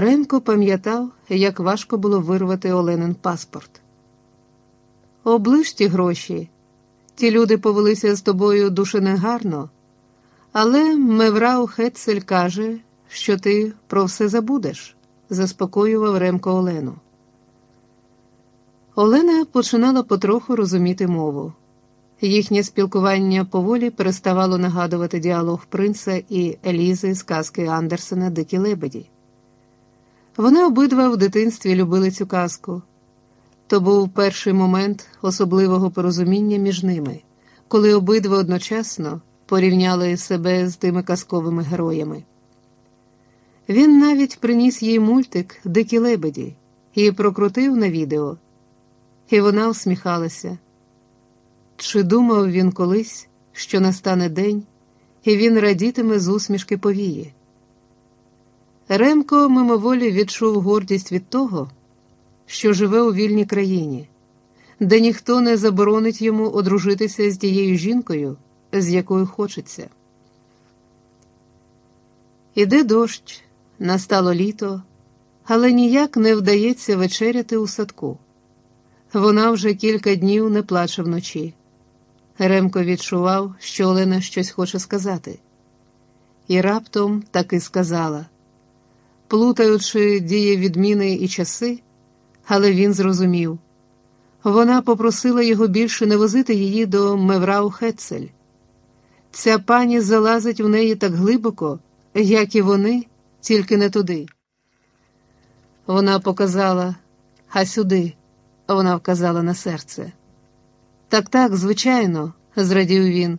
Ремко пам'ятав, як важко було вирвати Оленин паспорт. Оближ ті гроші. Ті люди повелися з тобою дуже негарно, але Меврау Хетцель каже, що ти про все забудеш, заспокоював Ремко Олену. Олена починала потроху розуміти мову. Їхнє спілкування поволі переставало нагадувати діалог принца і Елізи з казки Андерсена Дикі Лебеді. Вони обидва в дитинстві любили цю казку. То був перший момент особливого порозуміння між ними, коли обидва одночасно порівняли себе з тими казковими героями. Він навіть приніс їй мультик Дикі лебеді і прокрутив на відео, і вона усміхалася. Чи думав він колись, що настане день, і він радітиме з усмішки повії? Ремко мимоволі відчув гордість від того, що живе у вільній країні, де ніхто не заборонить йому одружитися з тією жінкою, з якою хочеться. Іде дощ, настало літо, але ніяк не вдається вечеряти у садку. Вона вже кілька днів не плаче вночі. Ремко відчував, що Олена щось хоче сказати, і раптом таки сказала, плутаючи дії відміни і часи, але він зрозумів. Вона попросила його більше не возити її до Меврау Хетцель. Ця пані залазить в неї так глибоко, як і вони, тільки не туди. Вона показала, а сюди, вона вказала на серце. Так, так, звичайно, зрадів він.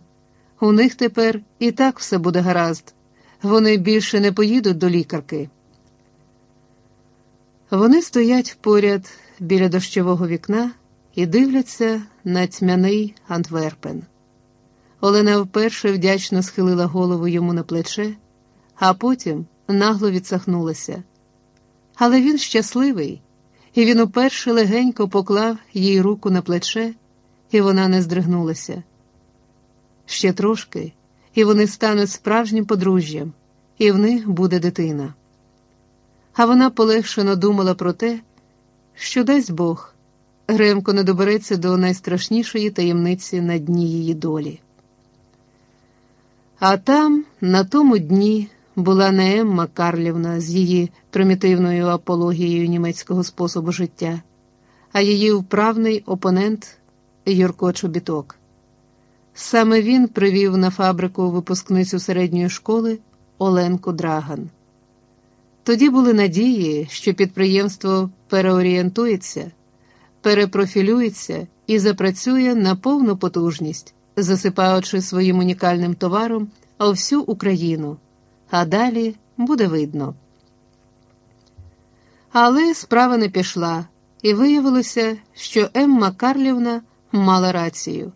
У них тепер і так все буде гаразд. Вони більше не поїдуть до лікарки. Вони стоять поряд біля дощового вікна і дивляться на тьмяний Антверпен. Олена вперше вдячно схилила голову йому на плече, а потім нагло відсахнулася. Але він щасливий, і він уперше легенько поклав їй руку на плече і вона не здригнулася. Ще трошки, і вони стануть справжнім подружжям, і в них буде дитина. А вона полегшено думала про те, що дасть Бог, Гремко не добереться до найстрашнішої таємниці на дні її долі. А там, на тому дні, була не Емма Карлівна з її примітивною апологією німецького способу життя, а її вправний опонент Юрко Чобіток. Саме він привів на фабрику випускницю середньої школи Оленку Драган. Тоді були надії, що підприємство переорієнтується, перепрофілюється і запрацює на повну потужність, засипаючи своїм унікальним товаром всю Україну, а далі буде видно. Але справа не пішла, і виявилося, що Емма Карлівна мала рацію.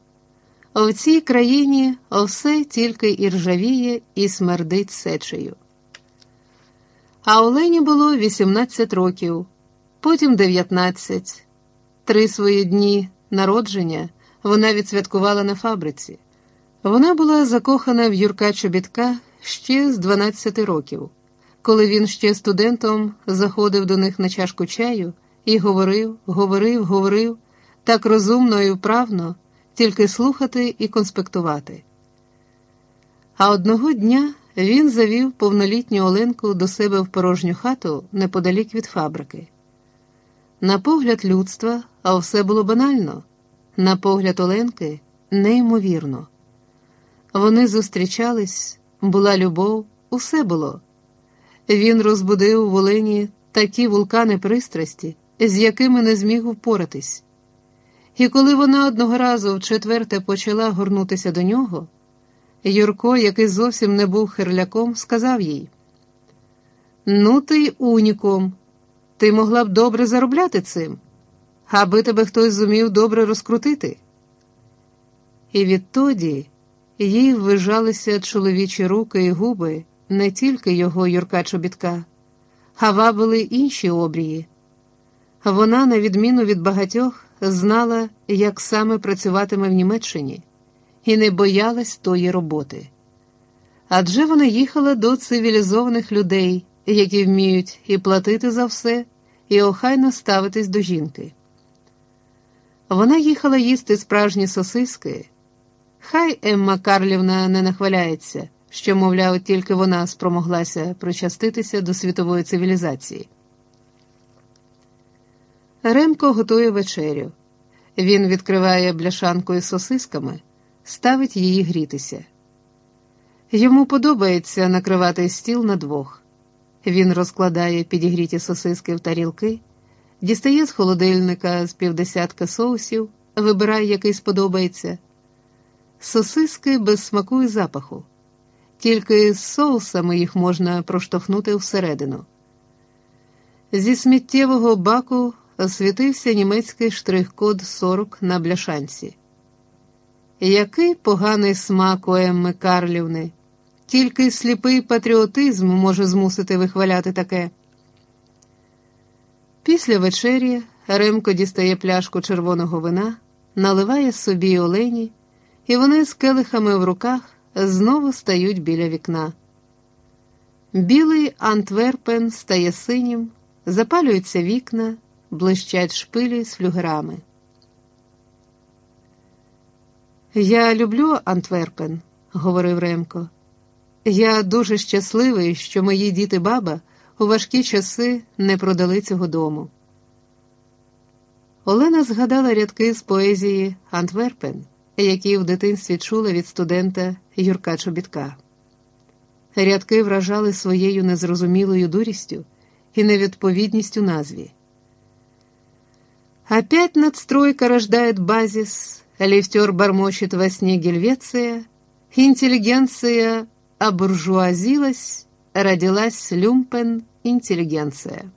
В цій країні все тільки і ржавіє і смердить сечею. А Олені було 18 років, потім 19. Три свої дні народження вона відсвяткувала на фабриці. Вона була закохана в Юрка Чобітка ще з 12 років, коли він ще студентом заходив до них на чашку чаю і говорив, говорив, говорив так розумно і вправно, тільки слухати і конспектувати. А одного дня він завів повнолітню Оленку до себе в порожню хату неподалік від фабрики. На погляд людства, а все було банально, на погляд Оленки неймовірно. Вони зустрічались, була любов, усе було. Він розбудив в Олені такі вулкани пристрасті, з якими не зміг впоратись. І коли вона одного разу вчетверте почала горнутися до нього, Юрко, який зовсім не був хирляком, сказав їй: Ну, ти уніком, ти могла б добре заробляти цим, аби тебе хтось зумів добре розкрутити. І відтоді їй ввижалися чоловічі руки і губи не тільки його Юрка чобітка, а вабили інші обрії. Вона, на відміну від багатьох, знала, як саме працюватиме в Німеччині, і не боялась тої роботи. Адже вона їхала до цивілізованих людей, які вміють і платити за все, і охайно ставитись до жінки. Вона їхала їсти справжні сосиски. Хай Емма Карлівна не нахваляється, що, мовляв, тільки вона спромоглася причаститися до світової цивілізації. Ремко готує вечерю. Він відкриває бляшанку із сосисками, ставить її грітися. Йому подобається накривати стіл на двох. Він розкладає підігріті сосиски в тарілки, дістає з холодильника з півдесятка соусів, вибирає, який сподобається. Сосиски без смаку і запаху. Тільки з соусами їх можна проштовхнути всередину. Зі сміттєвого баку освітився німецький штрих-код 40 на бляшанці. Який поганий смак у Емми Карлівни, тільки сліпий патріотизм може змусити вихваляти таке. Після вечері Ремко дістає пляшку червоного вина, наливає собі олені, і вони з келихами в руках знову стають біля вікна. Білий Антверпен стає синім, запалюються вікна, блищать шпилі з флюгерами. Я люблю Антверпен, говорив Ремко. Я дуже щасливий, що мої діти баба у важкі часи не продали цього дому. Олена згадала рядки з поезії Антверпен, які в дитинстві чула від студента Юрка Чобітка. Рядки вражали своєю незрозумілою дурістю і невідповідністю назві. Опять надстройка рождает базис, лифтер бормочет во сне Гельвеция, интеллигенция обуржуазилась, родилась люмпен интеллигенция.